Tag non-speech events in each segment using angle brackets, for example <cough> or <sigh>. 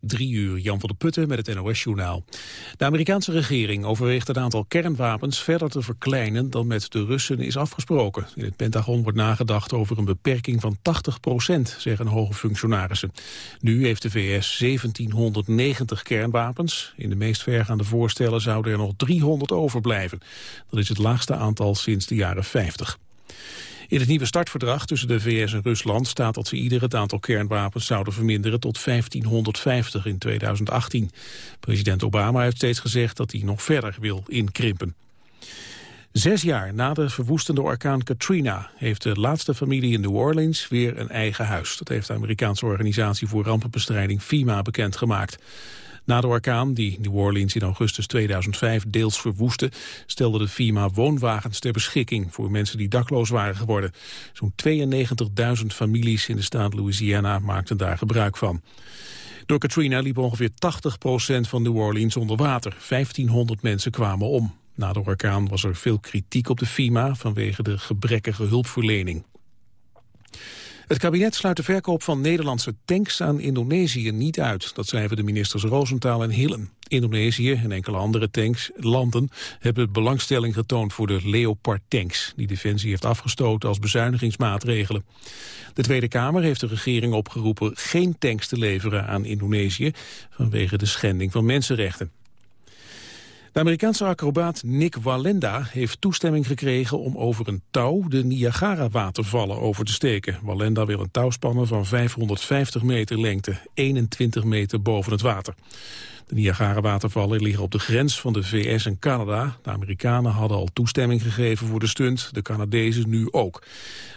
Drie uur, Jan van der Putten met het NOS-journaal. De Amerikaanse regering overweegt het aantal kernwapens verder te verkleinen dan met de Russen is afgesproken. In het Pentagon wordt nagedacht over een beperking van 80 procent, zeggen hoge functionarissen. Nu heeft de VS 1790 kernwapens. In de meest vergaande voorstellen zouden er nog 300 overblijven. Dat is het laagste aantal sinds de jaren 50. In het nieuwe startverdrag tussen de VS en Rusland staat dat ze ieder het aantal kernwapens zouden verminderen tot 1550 in 2018. President Obama heeft steeds gezegd dat hij nog verder wil inkrimpen. Zes jaar na de verwoestende orkaan Katrina heeft de laatste familie in New Orleans weer een eigen huis. Dat heeft de Amerikaanse organisatie voor rampenbestrijding FEMA bekendgemaakt. Na de orkaan, die New Orleans in augustus 2005 deels verwoestte, stelde de FEMA woonwagens ter beschikking voor mensen die dakloos waren geworden. Zo'n 92.000 families in de staat Louisiana maakten daar gebruik van. Door Katrina liep ongeveer 80% van New Orleans onder water. 1500 mensen kwamen om. Na de orkaan was er veel kritiek op de FEMA vanwege de gebrekkige hulpverlening. Het kabinet sluit de verkoop van Nederlandse tanks aan Indonesië niet uit. Dat schrijven de ministers Roosentaal en Hillen. Indonesië en enkele andere tanks, landen hebben belangstelling getoond voor de Leopard-tanks... die Defensie heeft afgestoten als bezuinigingsmaatregelen. De Tweede Kamer heeft de regering opgeroepen geen tanks te leveren aan Indonesië... vanwege de schending van mensenrechten. De Amerikaanse acrobaat Nick Walenda heeft toestemming gekregen om over een touw de Niagara-watervallen over te steken. Walenda wil een touw spannen van 550 meter lengte, 21 meter boven het water. De Niagara-watervallen liggen op de grens van de VS en Canada. De Amerikanen hadden al toestemming gegeven voor de stunt, de Canadezen nu ook.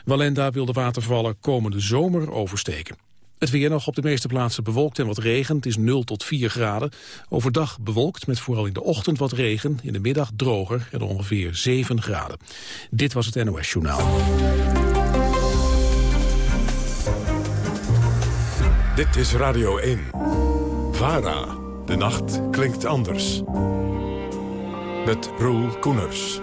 Walenda wil de watervallen komende zomer oversteken. Het weer nog op de meeste plaatsen bewolkt en wat regen. Het is 0 tot 4 graden. Overdag bewolkt met vooral in de ochtend wat regen. In de middag droger en ongeveer 7 graden. Dit was het NOS Journaal. Dit is Radio 1. VARA. De nacht klinkt anders. Met Roel Koeners.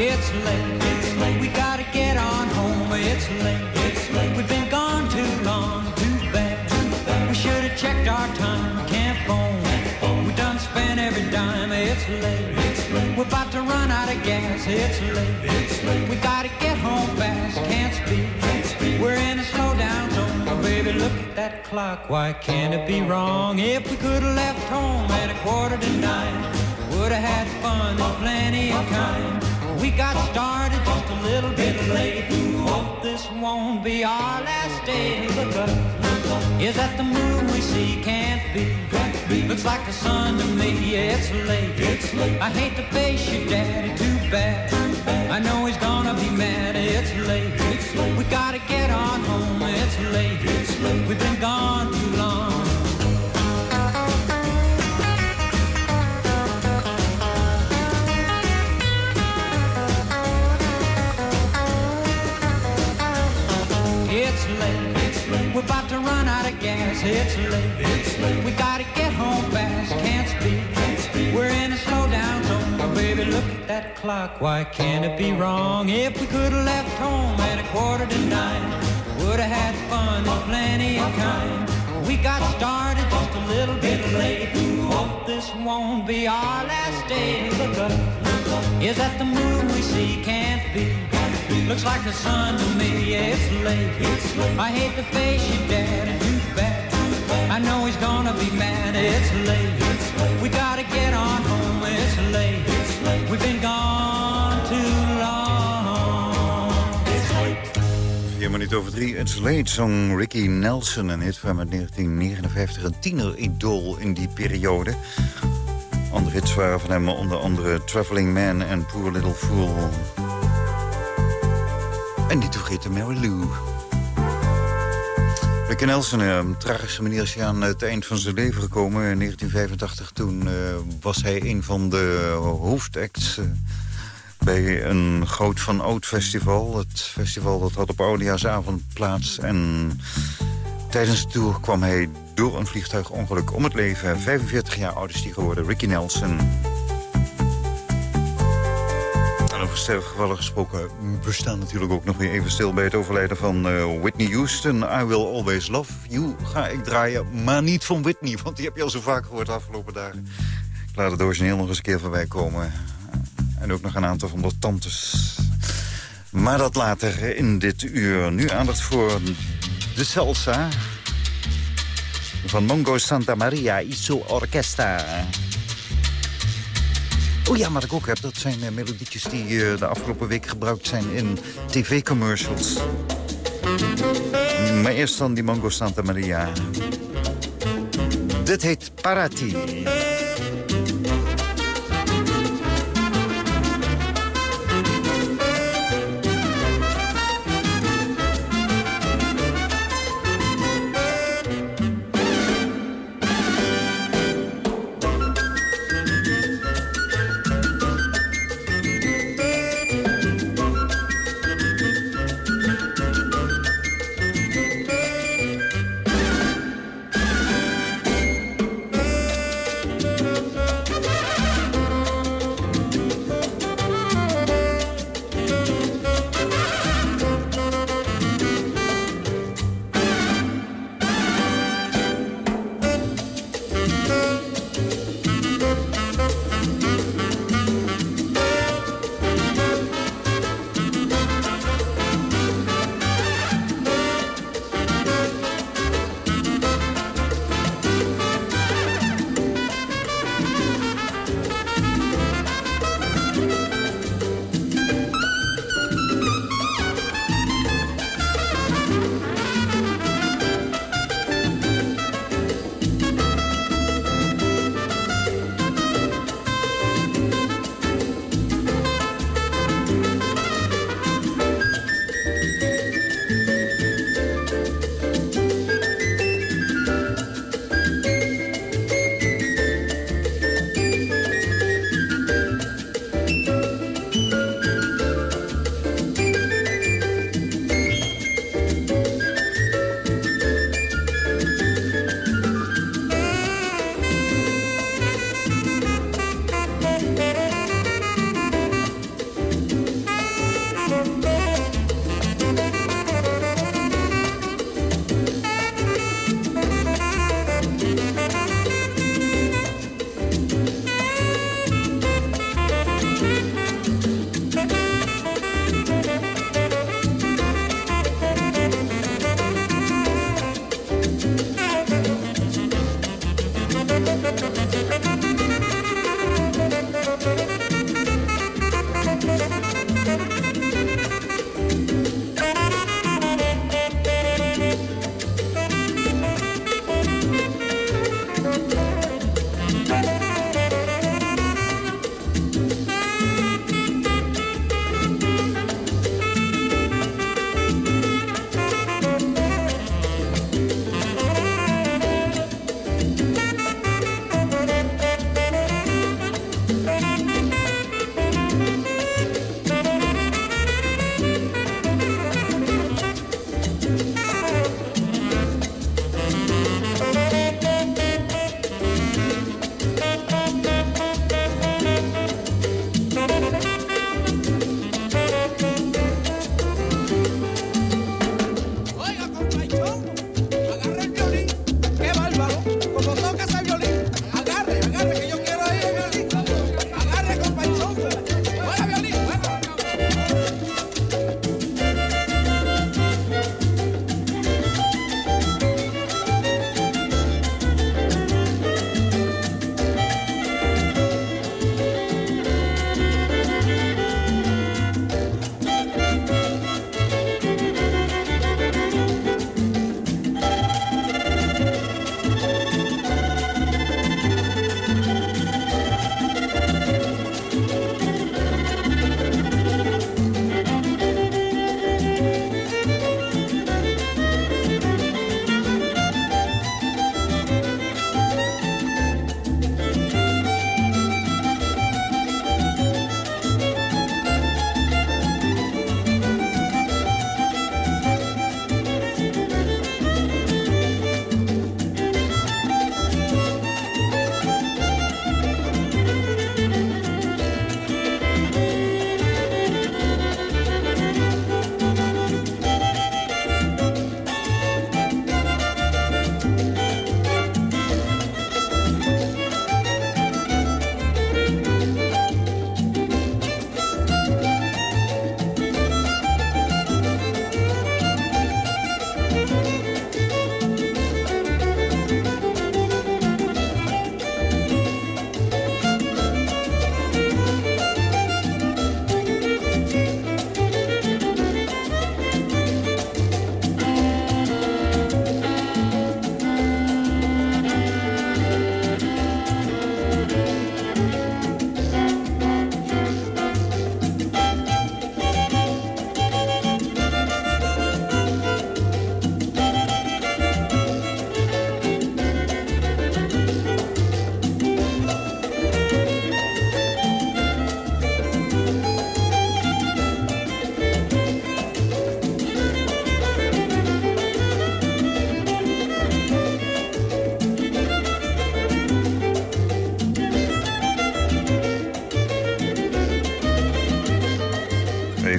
It's late, it's late, we gotta get on home. It's late, it's late, we've been gone too long, too bad. Too bad. We should have checked our time, can't phone. We done spent every dime. It's late, it's late, we're about to run out of gas. It's late, it's late, we gotta get home fast. Can't speak, can't speak. We're in a slow down zone. Oh, baby, look at that clock. Why can't it be wrong? If we could have left home at a quarter to nine, would have had fun and plenty of kind. We got started just a little bit late. Hope this won't be our last day. Look up. Is that the moon we see? Can't be. Looks like the sun to me. Yeah, it's late. It's late. I hate to face your daddy. Too bad. I know he's gonna be mad. It's late. It's late. We gotta get on home. It's late. It's late. We've been gone too gas. It's late. It's late. We gotta get home fast. Can't speak. Can't. We're in a slowdown zone. Oh, baby, look at that clock. Why can't it be wrong? If we could have left home at a quarter to nine, would have had fun and plenty of time. We got started just a little bit late. Hope this won't be our last day. Look up, look up. Is that the moon we see? Can't be. Looks like the sun to me, yeah, it's late. It's late. I hate to face you, bad. I know he's gonna be mad, it's late. We gotta get on home, it's late. We've been gone too long. It's late. Vier minuten over drie, It's Late, zong Ricky Nelson. Een hit van uit 1959, een tiener-idool in die periode. Andere hits waren van hem onder andere Traveling Man en Poor Little Fool. En niet vergeten Mary Lou. Rick Nelson, uh, tragische manier is hij aan het eind van zijn leven gekomen. In 1985 toen uh, was hij een van de hoofdacts... Uh, bij een groot van oud festival. Het festival dat had op Oudejaarsavond plaats. En tijdens de tour kwam hij door een vliegtuigongeluk om het leven. 45 jaar oud is hij geworden, Ricky Nelson over sterfgevallen gesproken. We staan natuurlijk ook nog weer even stil bij het overlijden van uh, Whitney Houston. I Will Always Love You ga ik draaien, maar niet van Whitney. Want die heb je al zo vaak gehoord de afgelopen dagen. Ik laat het origineel nog eens een keer voorbij komen. En ook nog een aantal van de tantes. Maar dat later in dit uur. Nu aandacht voor de salsa van Mongo Santa Maria Iso Orquesta. Oh ja, wat ik ook heb, dat zijn uh, melodietjes die uh, de afgelopen week gebruikt zijn in tv-commercials. Maar eerst dan die Mongo Santa Maria. Dit heet Parati.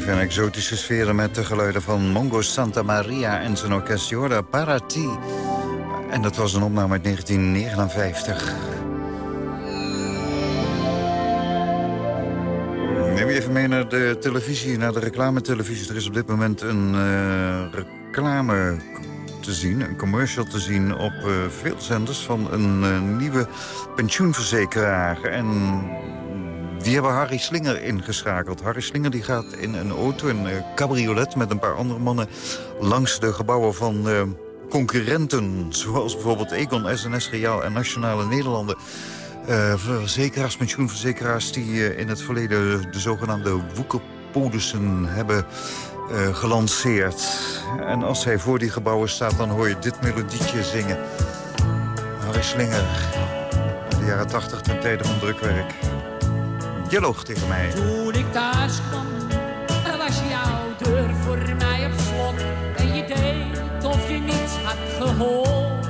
Een exotische sfeer met de geluiden van Mongo Santa Maria en zijn orkest Jorda Parati. En dat was een opname uit 1959. Neem je even mee naar de televisie, naar de reclametelevisie. Er is op dit moment een uh, reclame te zien, een commercial te zien op uh, veel zenders van een uh, nieuwe pensioenverzekeraar. En die hebben Harry Slinger ingeschakeld. Harry Slinger die gaat in een auto, een uh, cabriolet met een paar andere mannen... langs de gebouwen van uh, concurrenten, zoals bijvoorbeeld Egon, SNS Reaal en Nationale Nederlanden. Uh, verzekeraars, pensioenverzekeraars die in het verleden de zogenaamde woekerpolissen hebben gelanceerd. En als hij voor die gebouwen staat, dan hoor je dit melodietje zingen. Harry Slinger, de jaren 80 ten tijde van drukwerk. Je loog tegen mij. Toen ik thuis kwam, was jouw deur voor mij op slot. En je deed of je niets had gehoord.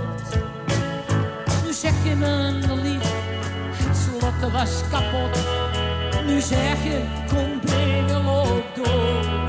Nu zeg je me lief, het slot was kapot. Nu zeg je, kom binnen, loop door.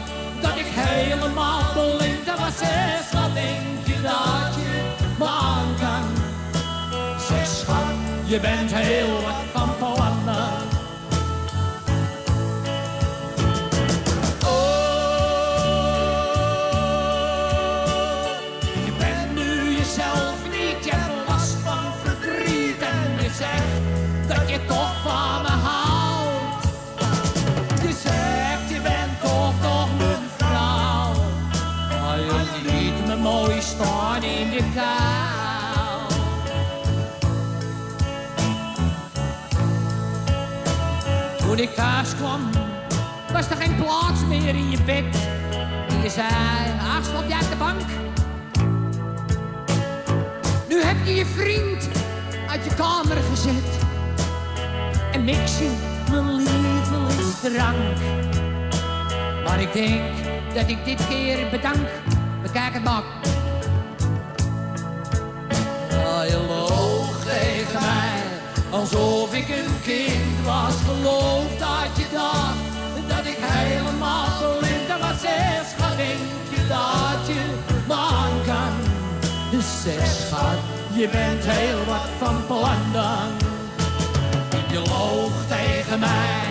helemaal blind was. Zeg, wat denk je dat je me kan? Zeg schat, je bent heel wat van Toen ik thuis kwam, was er geen plaats meer in je bed. En je zei, ach, slaap jij op de bank? Nu heb je je vriend uit je kamer gezet. En mix je mijn lievelingsdrank. Maar ik denk dat ik dit keer bedank. Bekijk het maar. Je loog tegen mij, alsof ik een kind was. Geloof dat je dacht dat ik helemaal blind was. Zeg, schat, denk je dat je me aan kan? Dus zeg, schat, je bent heel wat van plan dan. Je loog tegen mij,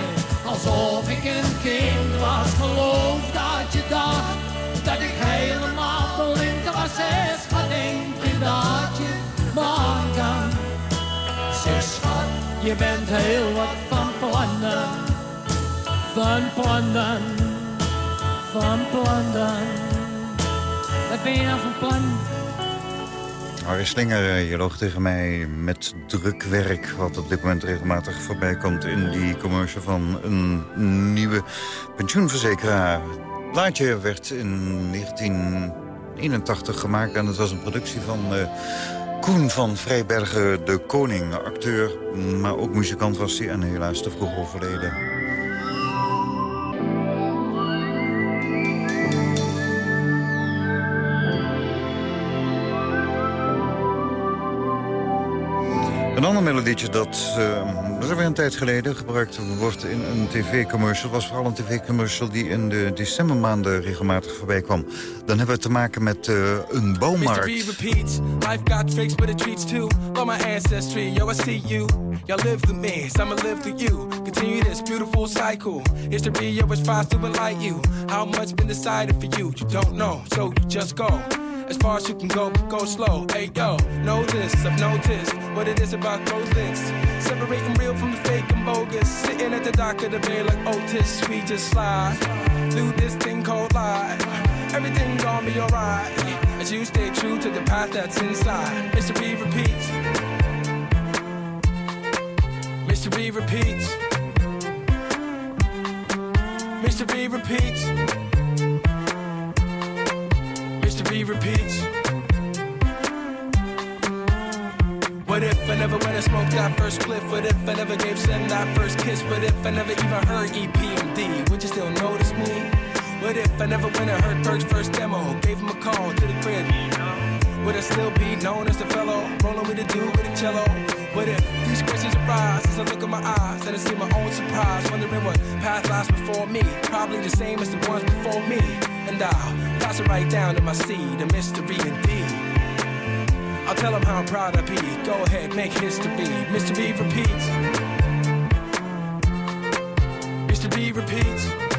alsof ik een kind was. Geloof je bent heel wat van plannen. Van plannen, van plannen. Wat ben je nou van plan? Harry Slinger, eh, je loog tegen mij met drukwerk... wat op dit moment regelmatig voorbij komt in die commercial van een nieuwe pensioenverzekeraar. Plaatje werd in 1981 gemaakt en het was een productie van uh, Koen van Vrijbergen, de koning. Acteur, maar ook muzikant was hij en helaas te vroeg overleden. Een ander melodietje dat, uh, dat is een tijd geleden gebruikt wordt in een tv-commercial... was vooral een tv-commercial die in de decembermaanden regelmatig voorbij kwam. Dan hebben we te maken met uh, een bouwmarkt. Life got tricks, but it treats too. Love my ancestry, yo, I see you. Y'all live through me, so I'ma live through you. Continue this beautiful cycle. History, is fast to enlighten you. How much been decided for you? You don't know, so you just go. As far as you can go, go slow. Hey yo, know this, I've noticed what it is about those links. Separating real from the fake and bogus. Sitting at the dock of the bay like oh, Otis, we just slide through this thing called life. Everything gonna be alright as you stay true to the path that's inside. Mystery repeats. Mystery repeats. Mystery repeats history repeats. What if I never went and smoked that first spliff? What if I never gave Sin that first kiss? What if I never even heard EPMD? Would you still notice me? What if I never went and heard Berg's first demo? Gave him a call to the crib. Would I still be known as the fellow rolling with a dude with a cello? What if these questions arise as I look in my eyes and I see my own surprise, wondering what path lies before me? Probably the same as the ones before me. And I'll pass it right down to my seed, a mystery indeed. I'll tell them how proud I be. Go ahead, make history. Mystery repeats. Mr. B repeats.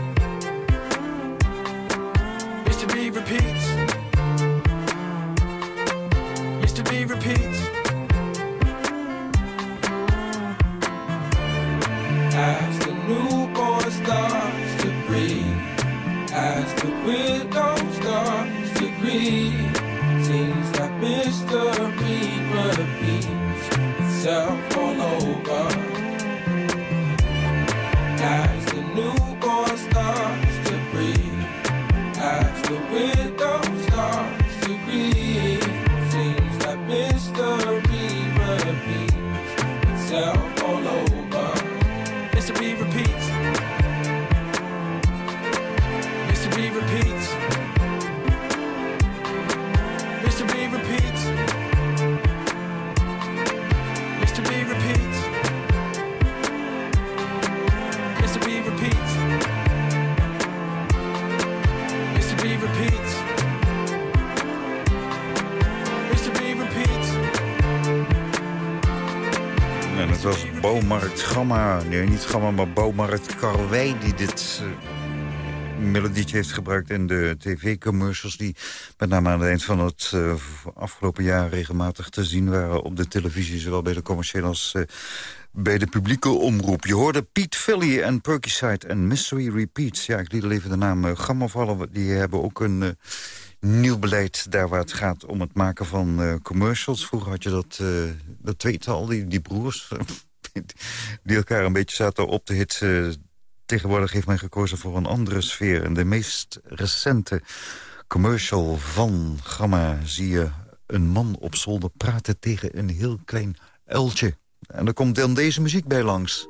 Niet Gamma, maar Bouwmarkt Karwei die dit uh, melodietje heeft gebruikt in de tv-commercials... die met name aan het eind van het uh, afgelopen jaar regelmatig te zien waren op de televisie... zowel bij de commerciële als uh, bij de publieke omroep. Je hoorde Pete Philly en Perkyside en Mystery Repeats. Ja, ik liet al even de naam uh, Gamma vallen. Die hebben ook een nieuw beleid daar waar het gaat om het maken van commercials. Vroeger had je dat, dat tweetal, die, die broers... <laughs> <laughs> die elkaar een beetje zaten op te hitsen tegenwoordig heeft men gekozen voor een andere sfeer. En de meest recente commercial van Gamma zie je een man op zolder praten tegen een heel klein uiltje. En er komt dan deze muziek bij langs.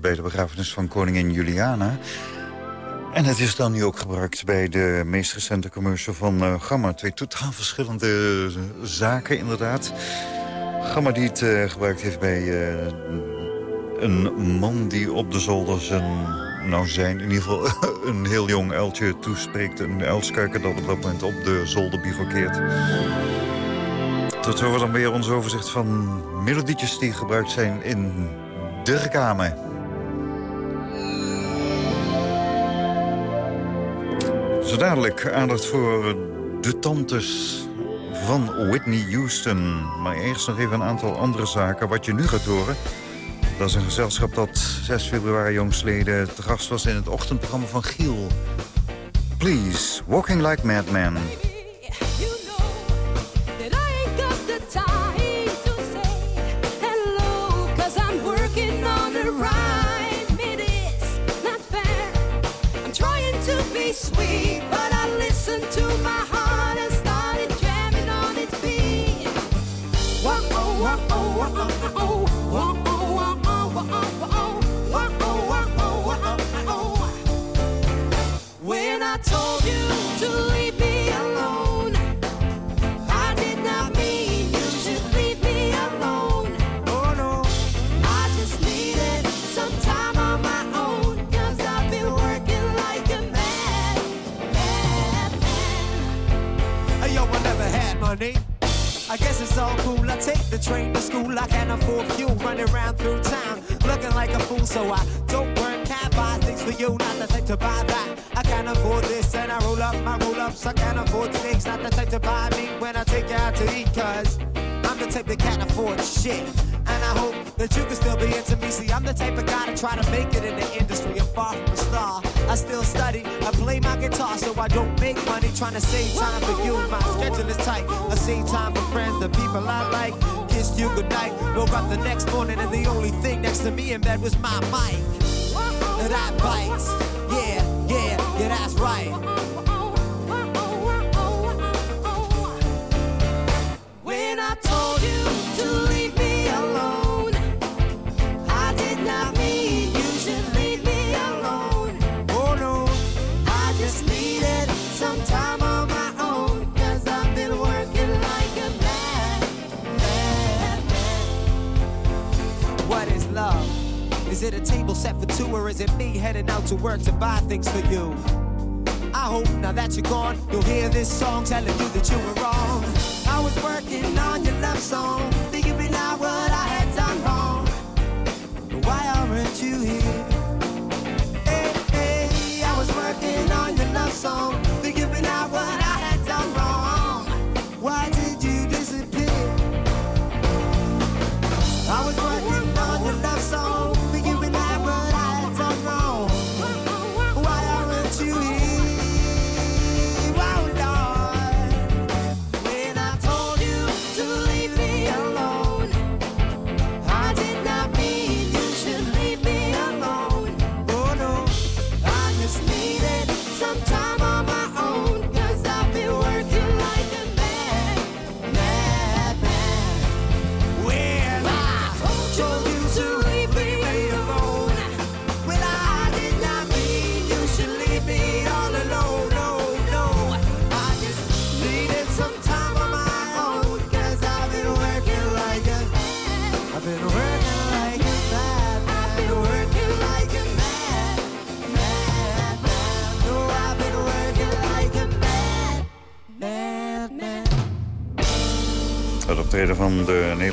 Bij de begrafenis van koningin Juliana. En het is dan nu ook gebruikt bij de meest recente commercial van uh, Gamma. Twee totaal verschillende zaken, inderdaad. Gamma die het uh, gebruikt heeft bij een man die op de zolder zijn... nou zijn, in ieder geval <laughs> een heel jong uiltje toespreekt. Een uilskuiker dat op dat moment op de zolder bivakkeert. Tot zover dan weer ons overzicht van melodietjes die gebruikt zijn in de reclame. Zo dadelijk aandacht voor de tantes van Whitney Houston. Maar eerst nog even een aantal andere zaken. Wat je nu gaat horen, dat is een gezelschap dat 6 februari jongsleden te gast was in het ochtendprogramma van Giel. Please, Walking Like Madman. Take the train to school. I can't afford fuel running around through town looking like a fool. So I don't work, can't buy things for you. Not the type to buy that. I can't afford this and I roll up my roll ups. I can't afford things. Not the type to buy me when I take you out to eat. Cause I'm the type that can't afford shit. And I hope that you can still be into me. See, I'm the type of guy to try to make it in the industry. I'm far from a star. I still study, I play my guitar so I don't make money. Trying to save time for you. My schedule is tight. I save time for friends, the people I like. Kissed you goodnight. Woke up the next morning and the only thing next to me in bed was my mic. That I bites. Yeah, yeah, yeah, that's right. When I told you Is it a table set for two or is it me heading out to work to buy things for you? I hope now that you're gone, you'll hear this song telling you that you were wrong. I was working on your love song,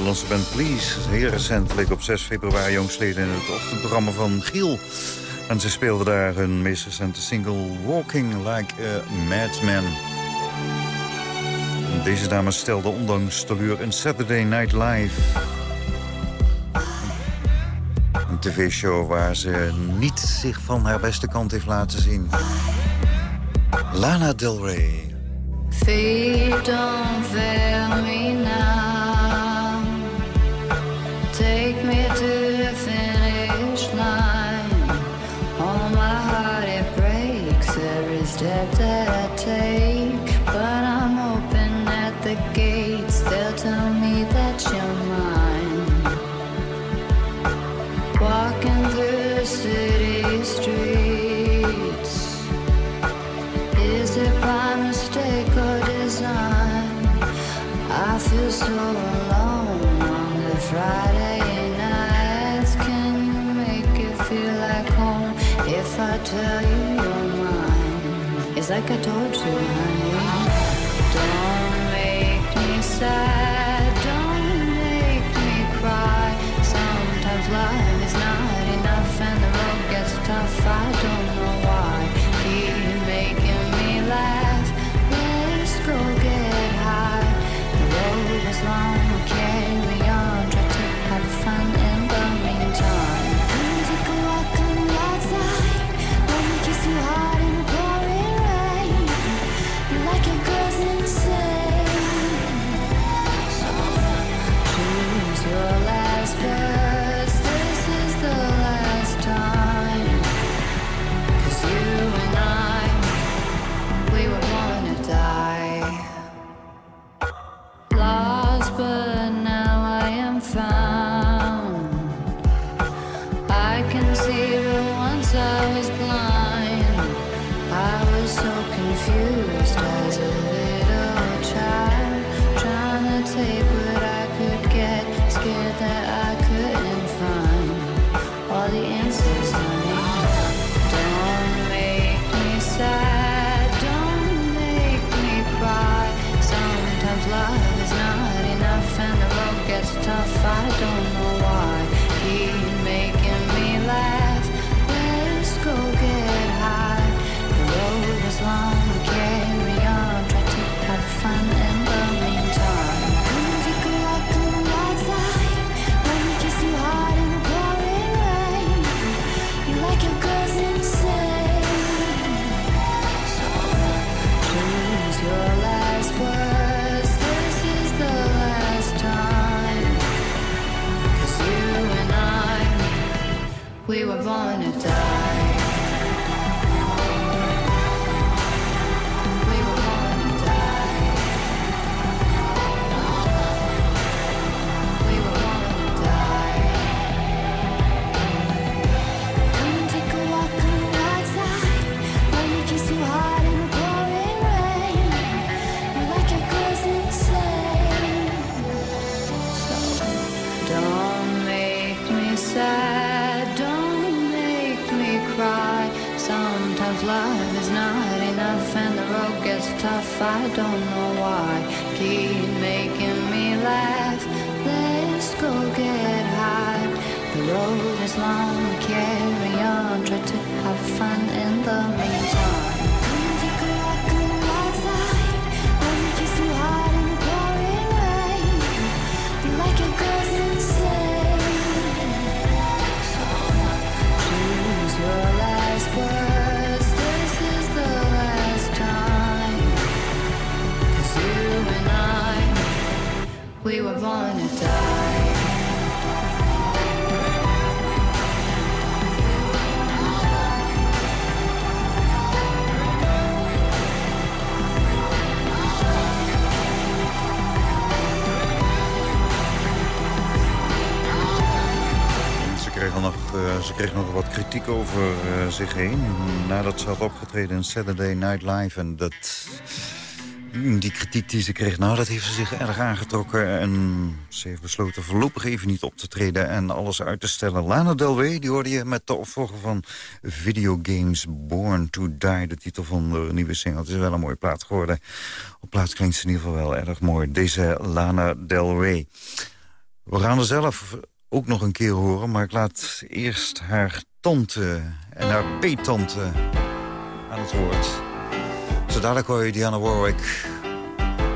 Nederlandse band Please. Heel recentelijk op 6 februari jongsleden in het ochtendprogramma van Giel. En ze speelden daar hun meest recente single Walking Like a Madman. Deze dame stelde ondanks teleur in Saturday Night Live. Een tv-show waar ze niet zich van haar beste kant heeft laten zien. Lana Del Rey. Don't fail. But I'm open at the gates They'll tell me that you're mine Walking through city streets Is it by mistake or design? I feel so alone on the Friday night. Can you make it feel like home If I tell you you're mine? It's like a ze kreeg nog wat kritiek over eh, zich heen. Nadat ze had opgetreden in Saturday Night Live. En dat, mm, die kritiek die ze kreeg, nou, dat heeft ze zich erg aangetrokken. En ze heeft besloten voorlopig even niet op te treden en alles uit te stellen. Lana Del Rey, die hoorde je met de opvolger van Videogames Born to Die. De titel van de nieuwe single. Het is wel een mooie plaat geworden. Op plaats klinkt ze in ieder geval wel erg mooi. Deze Lana Del Rey. We gaan er zelf ook nog een keer horen. Maar ik laat eerst haar tante en haar peetante aan het woord. Zo dadelijk hoor je Diana Warwick.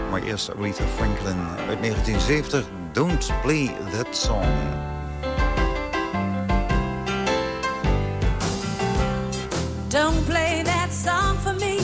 Maar eerst Aretha Franklin uit 1970. Don't play that song. Don't play that song for me.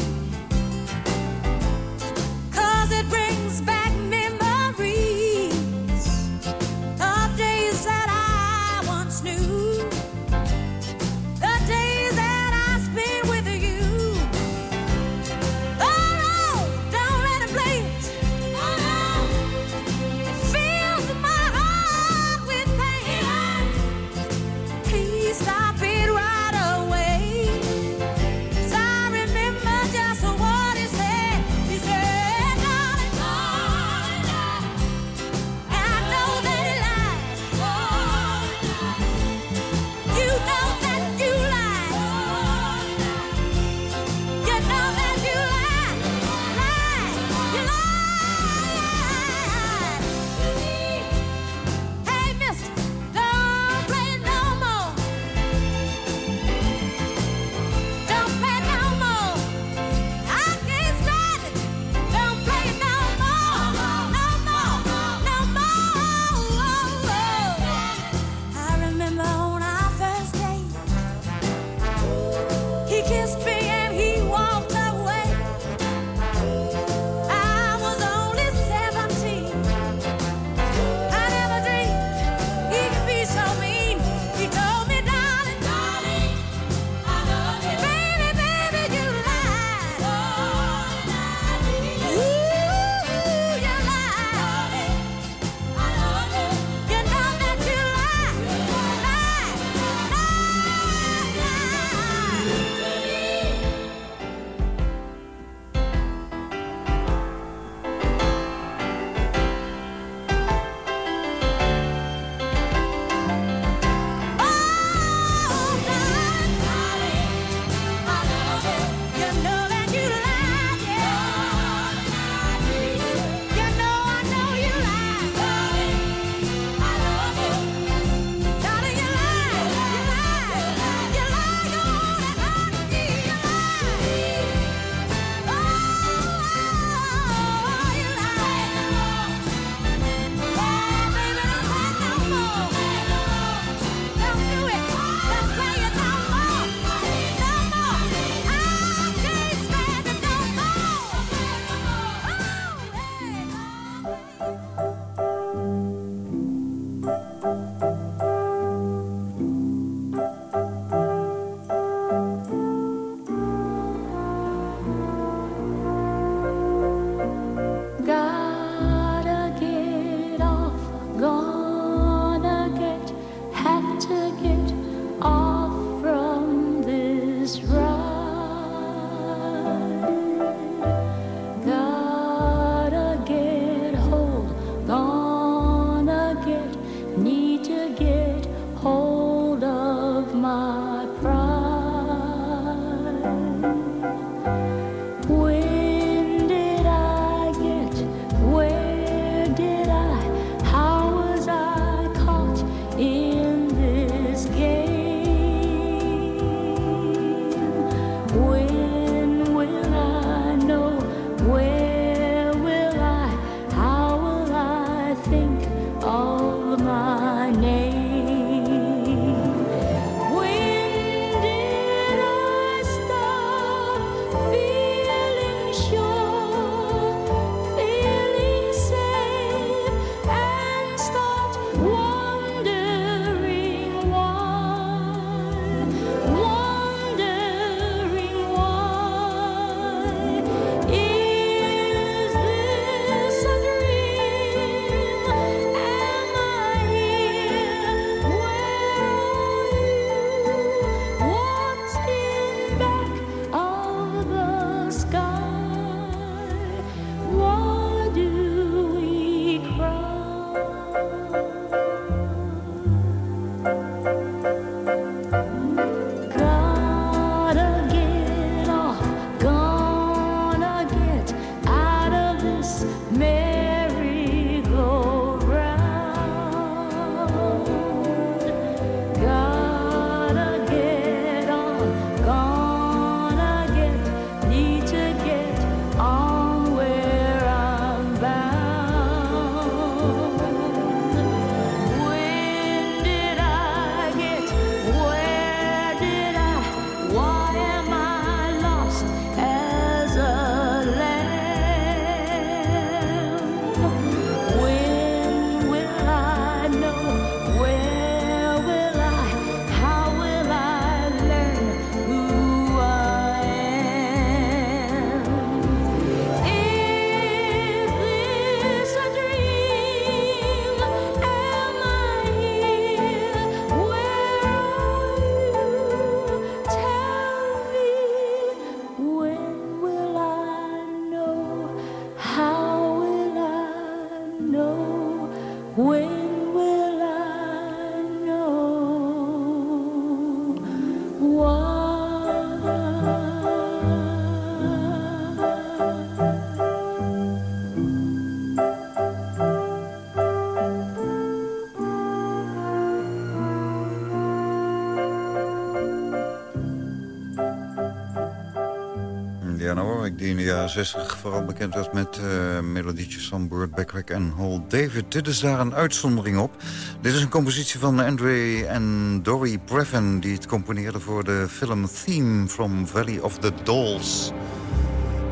Die in de jaren 60 vooral bekend was met eh, melodietjes van Burt Bacharach en Hal David. Dit is daar een uitzondering op. Dit is een compositie van Andre en Dory Previn... die het componeerde voor de film Theme from Valley of the Dolls.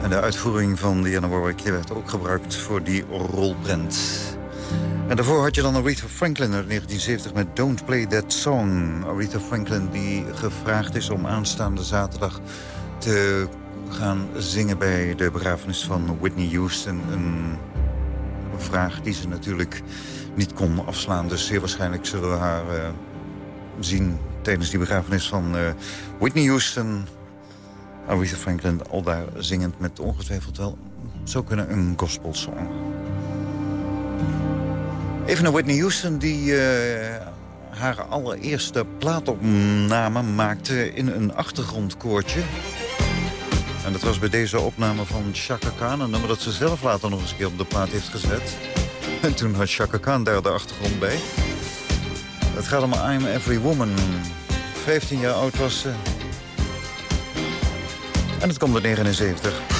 En de uitvoering van Diana Warwick werd ook gebruikt voor die rolprent. En daarvoor had je dan Aretha Franklin uit 1970 met Don't Play That Song. Aretha Franklin die gevraagd is om aanstaande zaterdag te gaan zingen bij de begrafenis van Whitney Houston. Een vraag die ze natuurlijk niet kon afslaan. Dus zeer waarschijnlijk zullen we haar uh, zien tijdens die begrafenis van uh, Whitney Houston. Aretha Franklin al daar zingend met ongetwijfeld wel zou kunnen een gospelsong. Even naar Whitney Houston die uh, haar allereerste plaatopname maakte in een achtergrondkoortje. En dat was bij deze opname van Chaka Khan. Een nummer dat ze zelf later nog eens een keer op de plaat heeft gezet. En toen had Chaka Khan daar de achtergrond bij. Het gaat om I'm Every Woman. 15 jaar oud was ze. En het komt uit 79.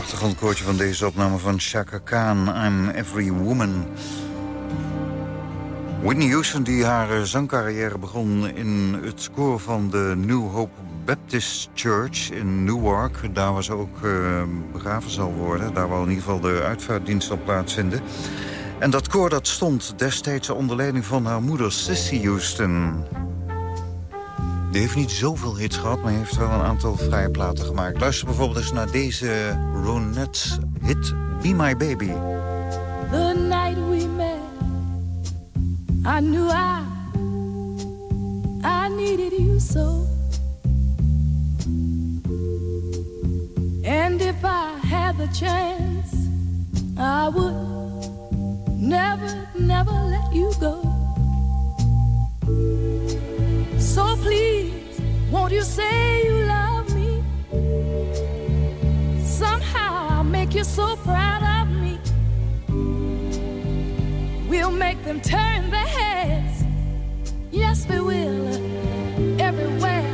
Achtergrondkoortje van deze opname van Chaka Khan. I'm Every Woman. Whitney Houston die haar zangcarrière begon in het score van de New Hope Baptist Church in Newark. Daar waar ze ook uh, begraven zal worden. Daar waar in ieder geval de uitvaartdienst zal plaatsvinden. En dat koor dat stond destijds onder leiding van haar moeder Sissy Houston. Die heeft niet zoveel hits gehad, maar heeft wel een aantal vrije platen gemaakt. Luister bijvoorbeeld eens naar deze Ronettes hit Be My Baby. The night we met, I knew I, I needed you so. And if I had the chance, I would never, never let you go. So please, won't you say you love me? Somehow I'll make you so proud of me. We'll make them turn their heads. Yes, we will. Everywhere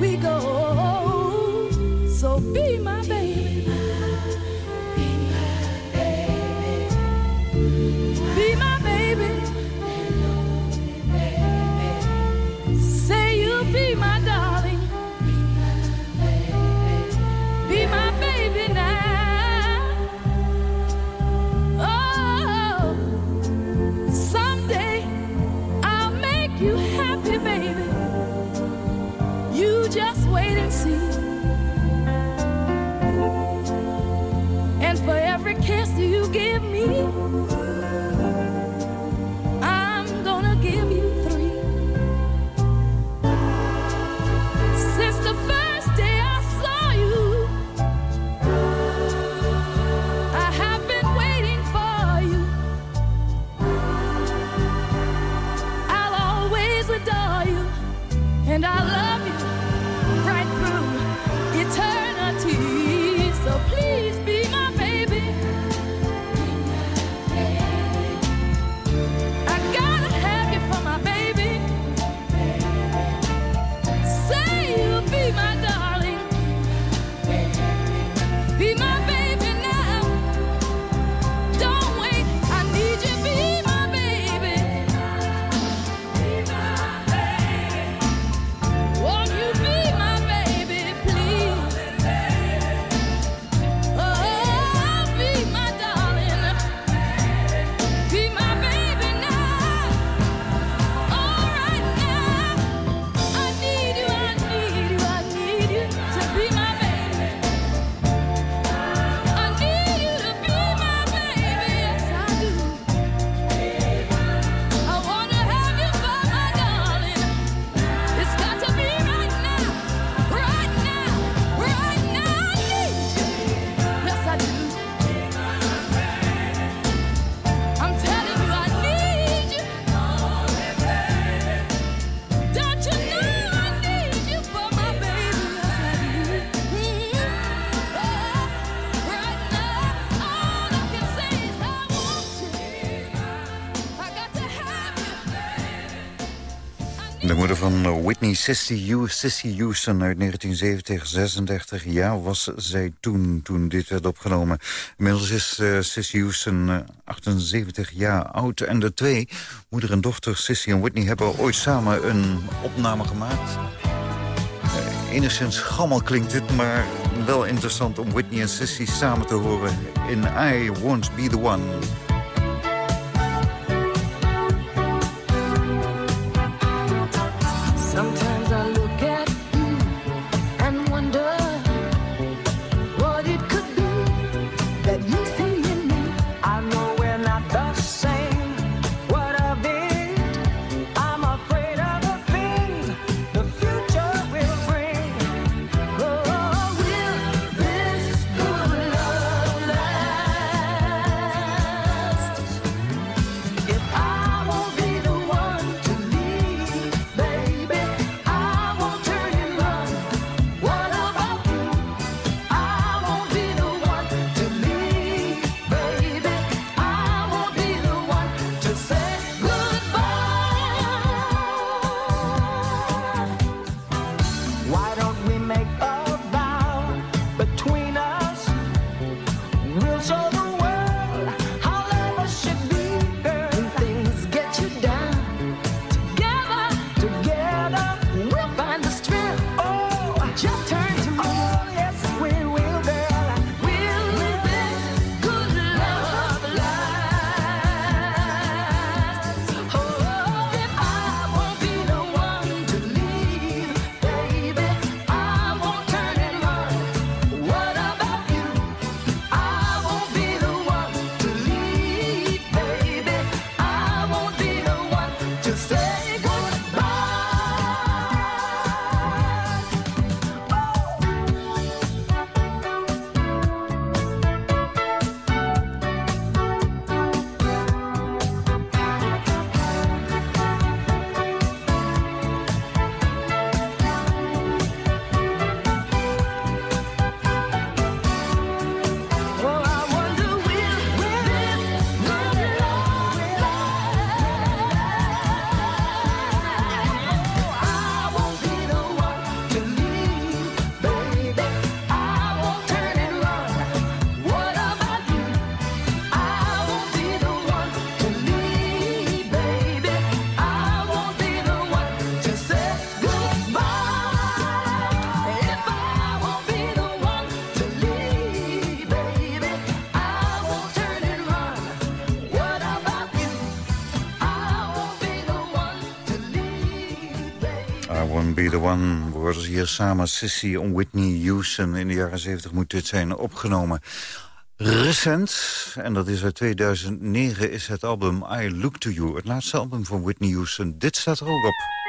we go. So be my You. Sissy, Houston uit 1970, 36 jaar was zij toen, toen dit werd opgenomen. Inmiddels is eh, Sissy Houston eh, 78 jaar oud. En de twee, moeder en dochter Sissy en Whitney, hebben ooit samen een opname gemaakt. Uh, enigszins gammel klinkt dit, maar wel interessant om Whitney en Sissy samen te horen in I Won't Be The One. the One worden hier samen. Sissy en Whitney Houston in de jaren 70 moet dit zijn opgenomen. Recent, en dat is uit 2009, is het album I Look To You. Het laatste album van Whitney Houston. Dit staat er ook op.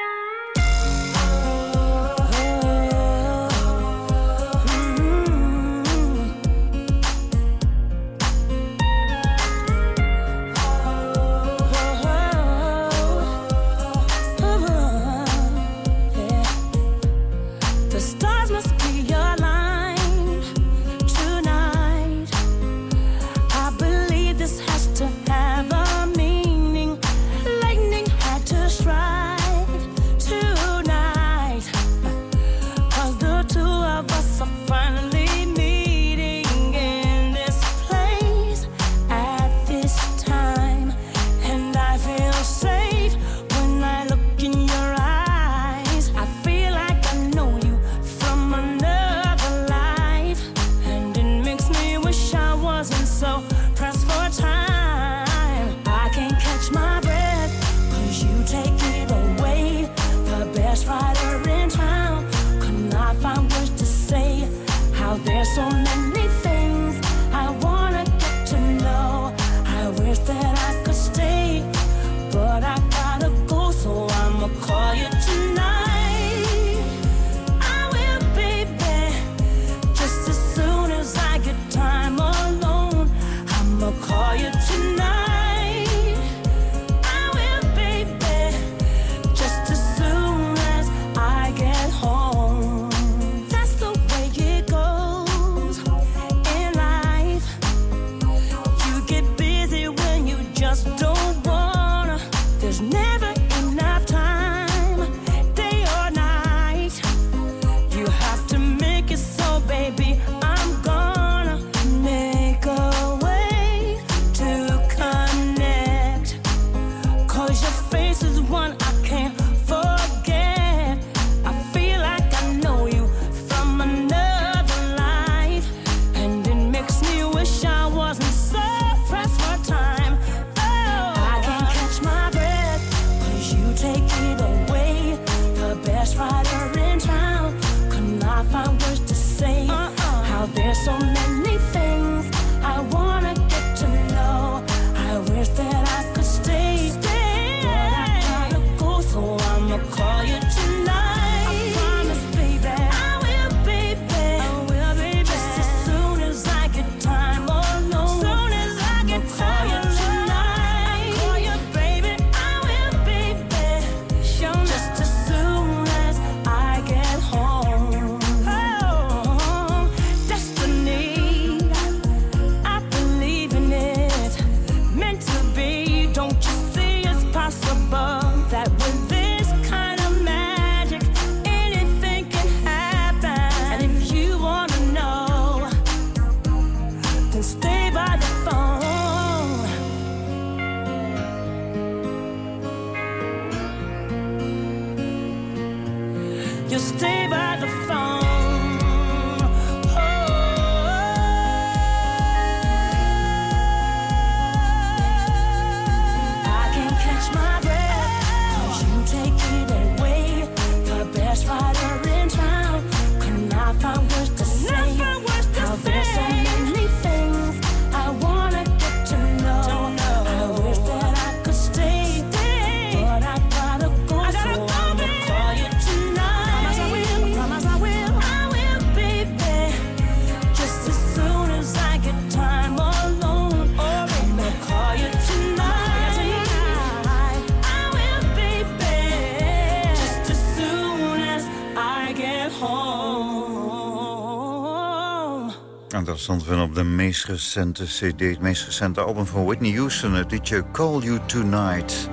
afstand van op de meest recente cd... het meest recente album van Whitney Houston, het liedje Call You Tonight.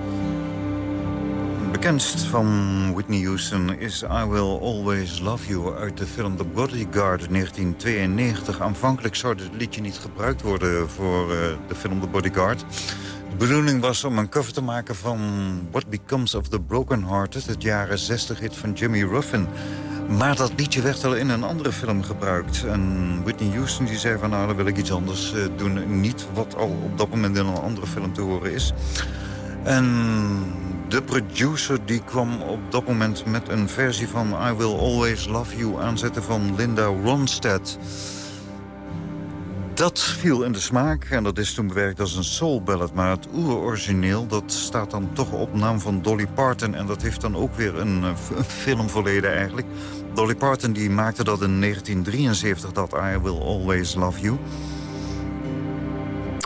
Bekendst van Whitney Houston is I Will Always Love You... uit de film The Bodyguard 1992. Aanvankelijk zou dit liedje niet gebruikt worden voor eh, de film The Bodyguard... De bedoeling was om een cover te maken van What Becomes of the Broken Hearted... het jaren 60 hit van Jimmy Ruffin... Maar dat liedje werd al in een andere film gebruikt. En Whitney Houston die zei van nou, dan wil ik iets anders eh, doen. Niet wat al op dat moment in een andere film te horen is. En de producer die kwam op dat moment met een versie van I Will Always Love You aanzetten van Linda Ronstadt. Dat viel in de smaak en dat is toen bewerkt als een soul ballad. Maar het oerorigineel, dat staat dan toch op naam van Dolly Parton... en dat heeft dan ook weer een, een filmverleden eigenlijk. Dolly Parton die maakte dat in 1973, dat I Will Always Love You.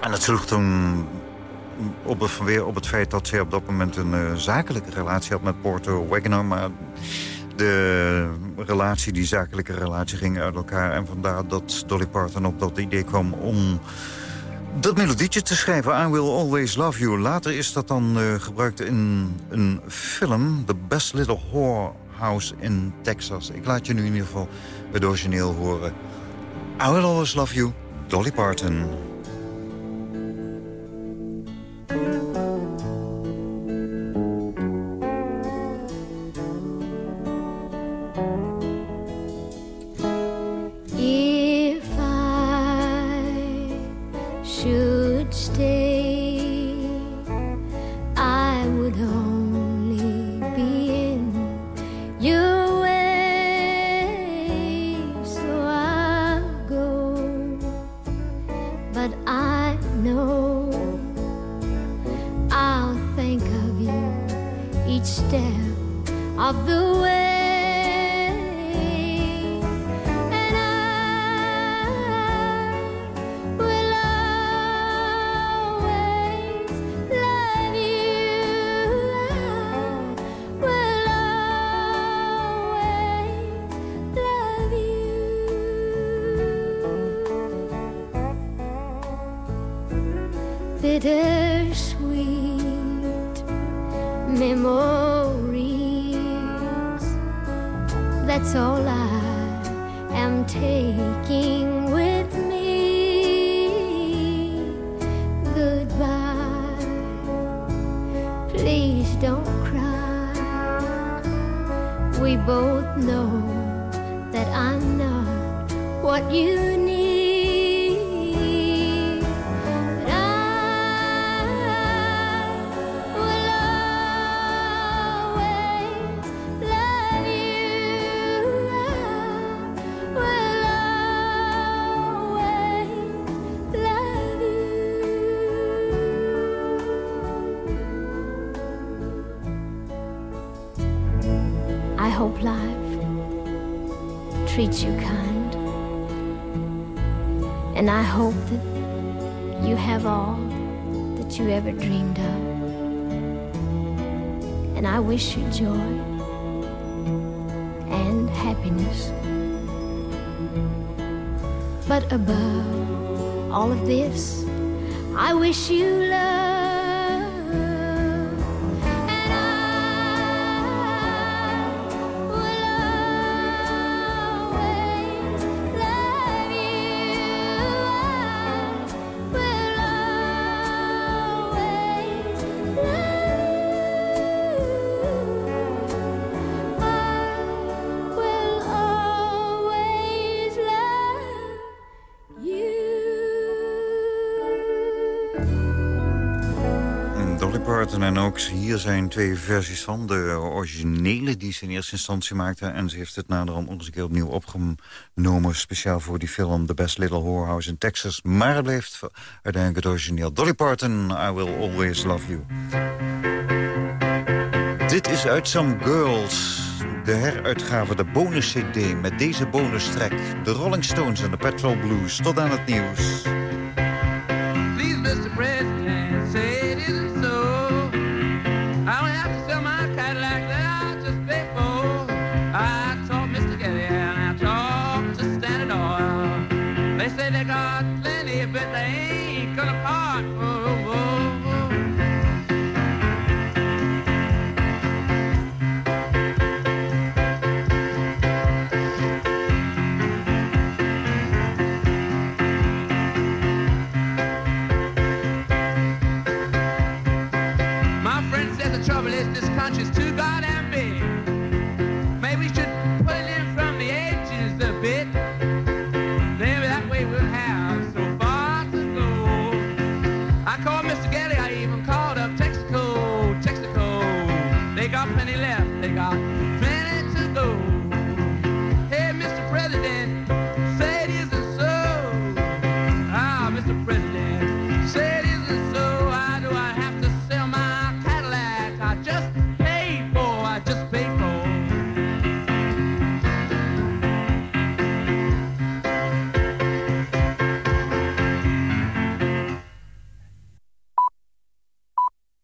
En het sloeg toen op het, weer op het feit dat zij op dat moment een eh, zakelijke relatie had met Porter Wagoner. Maar de relatie, die zakelijke relatie, ging uit elkaar. En vandaar dat Dolly Parton op dat idee kwam om dat melodietje te schrijven. I Will Always Love You. Later is dat dan eh, gebruikt in een film. The Best Little Whore House in Texas. Ik laat je nu in ieder geval het origineel horen. I Will Always Love You, Dolly Parton. Bittersweet memories. That's all I am taking But above all of this, I wish you love. Parton en ook hier zijn twee versies van. De originele die ze in eerste instantie maakte. En ze heeft het naderhand nog een keer opnieuw opgenomen. Speciaal voor die film The Best Little Whorehouse in Texas. Maar het blijft uiteindelijk het origineel. Dolly Parton, I Will Always Love You. Dit is uit Some Girls. De heruitgave, de bonus-cd met deze bonustrack. De Rolling Stones en de Petrol Blues. Tot aan het nieuws.